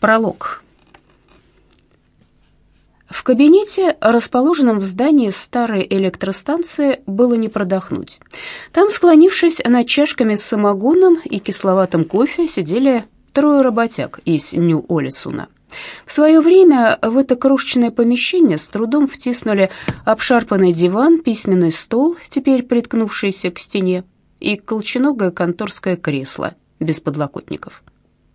Пролог. В кабинете, расположенном в здании старой электростанции, было не продохнуть. Там, склонившись над чашками с самогоном и кисловатым кофе, сидели трое работяг из Нью-Олисуна. В свое время в это крошечное помещение с трудом втиснули обшарпанный диван, письменный стол, теперь приткнувшийся к стене, и колченогое конторское кресло без подлокотников.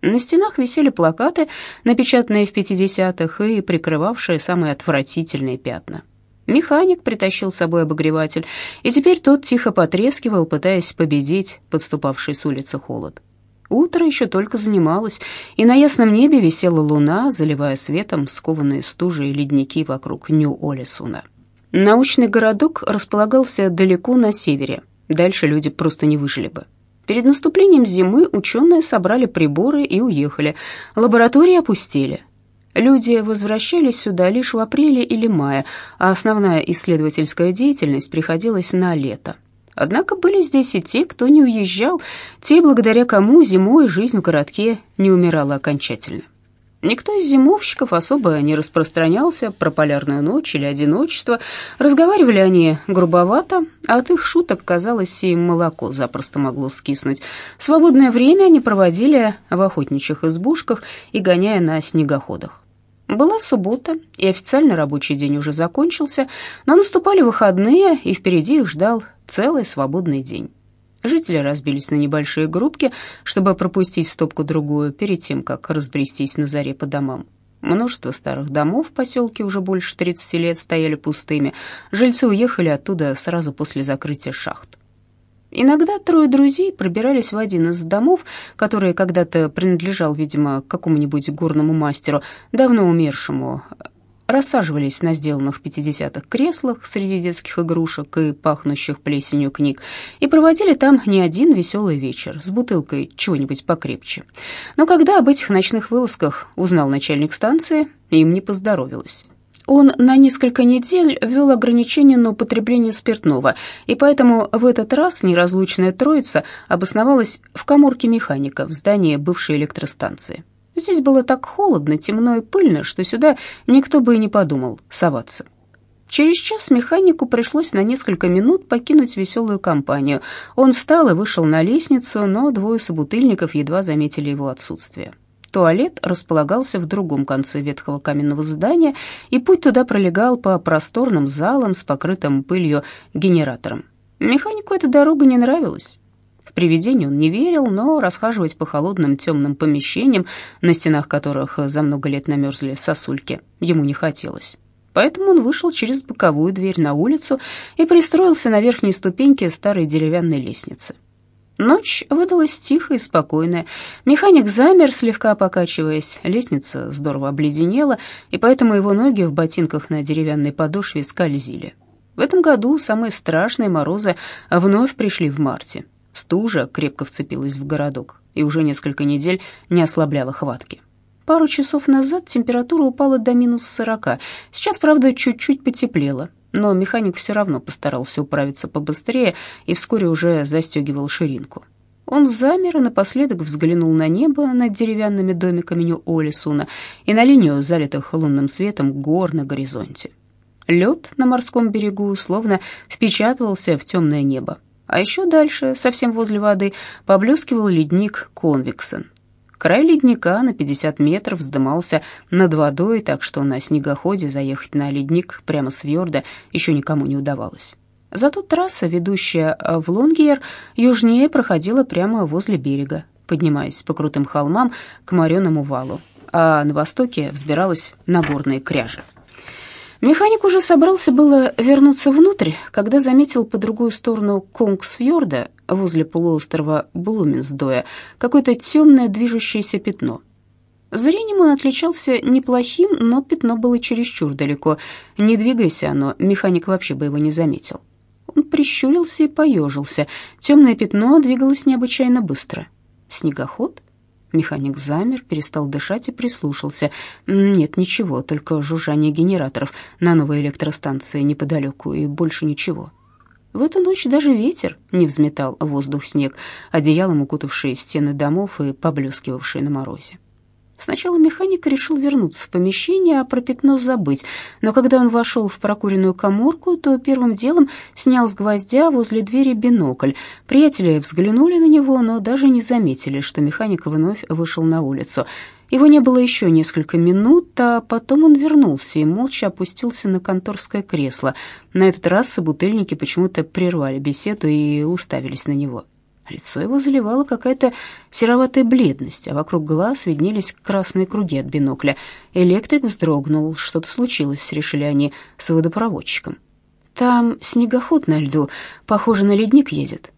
На стенах висели плакаты, напечатанные в 50-х и прикрывавшие самые отвратительные пятна. Механик притащил с собой обогреватель, и теперь тот тихо потрескивал, пытаясь победить подступавший с улицы холод. Утро еще только занималось, и на ясном небе висела луна, заливая светом скованные стужи и ледники вокруг Нью-Олесуна. Научный городок располагался далеко на севере, дальше люди просто не выжили бы. Перед наступлением зимы ученые собрали приборы и уехали. Лаборатории опустели. Люди возвращались сюда лишь в апреле или мае, а основная исследовательская деятельность приходилась на лето. Однако были здесь и те, кто не уезжал, те, благодаря кому зимой жизнь в городке не умирала окончательно. Никто из зимовщиков особо не распространялся про полярную ночь или одиночество. Разговаривали они грубовато, а от их шуток, казалось, и молоко запросто могло скиснуть. Свободное время они проводили в охотничьих избушках и гоняя на снегоходах. Была суббота, и официальный рабочий день уже закончился, но наступали выходные, и впереди их ждал целый свободный день. Жители разбились на небольшие группки, чтобы пропустить стопку-другую перед тем, как разбрестись на заре по домам. Множество старых домов в поселке уже больше 30 лет стояли пустыми. Жильцы уехали оттуда сразу после закрытия шахт. Иногда трое друзей пробирались в один из домов, который когда-то принадлежал, видимо, какому-нибудь горному мастеру, давно умершему, рассаживались на сделанных в 50-х креслах среди детских игрушек и пахнущих плесенью книг и проводили там не один веселый вечер с бутылкой чего-нибудь покрепче. Но когда об этих ночных вылазках узнал начальник станции, им не поздоровилось. Он на несколько недель ввел ограничения на употребление спиртного, и поэтому в этот раз неразлучная троица обосновалась в коморке механика в здании бывшей электростанции. Здесь было так холодно, темно и пыльно, что сюда никто бы и не подумал соваться. Через час механику пришлось на несколько минут покинуть веселую компанию. Он встал и вышел на лестницу, но двое собутыльников едва заметили его отсутствие. Туалет располагался в другом конце ветхого каменного здания, и путь туда пролегал по просторным залам с покрытым пылью генератором. Механику эта дорога не нравилась. В привидения он не верил, но расхаживать по холодным темным помещениям, на стенах которых за много лет намерзли сосульки, ему не хотелось. Поэтому он вышел через боковую дверь на улицу и пристроился на верхней ступеньке старой деревянной лестницы. Ночь выдалась тихая и спокойная. Механик замер, слегка покачиваясь. Лестница здорово обледенела, и поэтому его ноги в ботинках на деревянной подошве скользили. В этом году самые страшные морозы вновь пришли в марте. Стужа крепко вцепилась в городок и уже несколько недель не ослабляла хватки. Пару часов назад температура упала до минус сорока. Сейчас, правда, чуть-чуть потеплело, но механик все равно постарался управиться побыстрее и вскоре уже застегивал ширинку. Он замер и напоследок взглянул на небо над деревянными домиками Нью-Олисуна и на линию залитых лунным светом гор на горизонте. Лед на морском берегу словно впечатывался в темное небо, а еще дальше, совсем возле воды, поблескивал ледник Конвиксон. Край ледника на 50 метров вздымался над водой, так что на снегоходе заехать на ледник прямо с Вьорда еще никому не удавалось. Зато трасса, ведущая в Лонгиер, южнее проходила прямо возле берега, поднимаясь по крутым холмам к мореному валу, а на востоке взбиралась на горные кряжи. Механик уже собрался было вернуться внутрь, когда заметил по другую сторону Конгсфьорда, возле полуострова Блуменсдоя, какое-то темное движущееся пятно. Зрением он отличался неплохим, но пятно было чересчур далеко. Не двигайся оно, механик вообще бы его не заметил. Он прищурился и поежился. Темное пятно двигалось необычайно быстро. Снегоход? Механик замер, перестал дышать и прислушался. Нет, ничего, только жужжание генераторов на новой электростанции неподалеку и больше ничего. В эту ночь даже ветер не взметал воздух снег, одеялом укутавшие стены домов и поблескивавшие на морозе. Сначала механик решил вернуться в помещение, а про пятно забыть, но когда он вошел в прокуренную коморку, то первым делом снял с гвоздя возле двери бинокль. Приятели взглянули на него, но даже не заметили, что механик вновь вышел на улицу. Его не было еще несколько минут, а потом он вернулся и молча опустился на конторское кресло. На этот раз собутыльники почему-то прервали беседу и уставились на него. Лицо его заливала какая-то сероватая бледность, а вокруг глаз виднелись красные круги от бинокля. Электрик вздрогнул. Что-то случилось, решили они с водопроводчиком. «Там снегоход на льду, похоже, на ледник едет».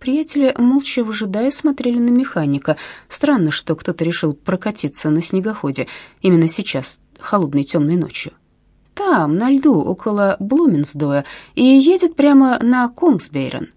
Приятели, молча выжидая, смотрели на механика. Странно, что кто-то решил прокатиться на снегоходе именно сейчас, холодной темной ночью. «Там, на льду, около Блуменсдоя, и едет прямо на Конгсбейрен»,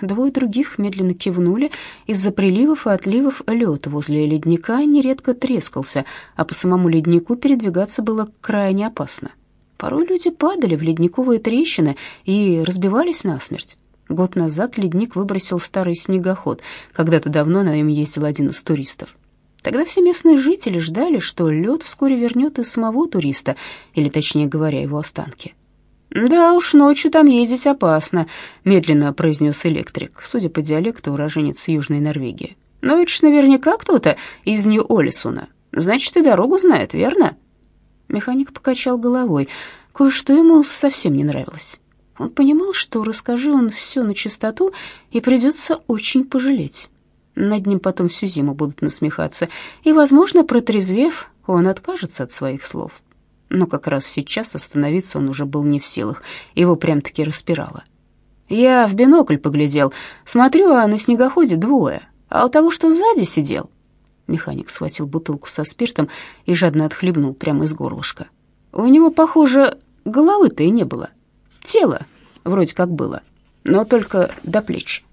Двое других медленно кивнули. Из-за приливов и отливов лед возле ледника нередко трескался, а по самому леднику передвигаться было крайне опасно. Порой люди падали в ледниковые трещины и разбивались насмерть. Год назад ледник выбросил старый снегоход. Когда-то давно на нем ездил один из туристов. Тогда все местные жители ждали, что лед вскоре вернет и самого туриста, или, точнее говоря, его останки. «Да уж, ночью там ездить опасно», — медленно произнес электрик, судя по диалекту, уроженец Южной Норвегии. «Но это ж наверняка кто-то из Нью-Олисуна. Значит, и дорогу знает, верно?» Механик покачал головой. Кое-что ему совсем не нравилось. Он понимал, что расскажи он все на чистоту, и придется очень пожалеть. Над ним потом всю зиму будут насмехаться, и, возможно, протрезвев, он откажется от своих слов но как раз сейчас остановиться он уже был не в силах, его прям-таки распирало. Я в бинокль поглядел, смотрю, а на снегоходе двое, а у того, что сзади сидел... Механик схватил бутылку со спиртом и жадно отхлебнул прямо из горлышка. У него, похоже, головы-то и не было. Тело вроде как было, но только до плеч.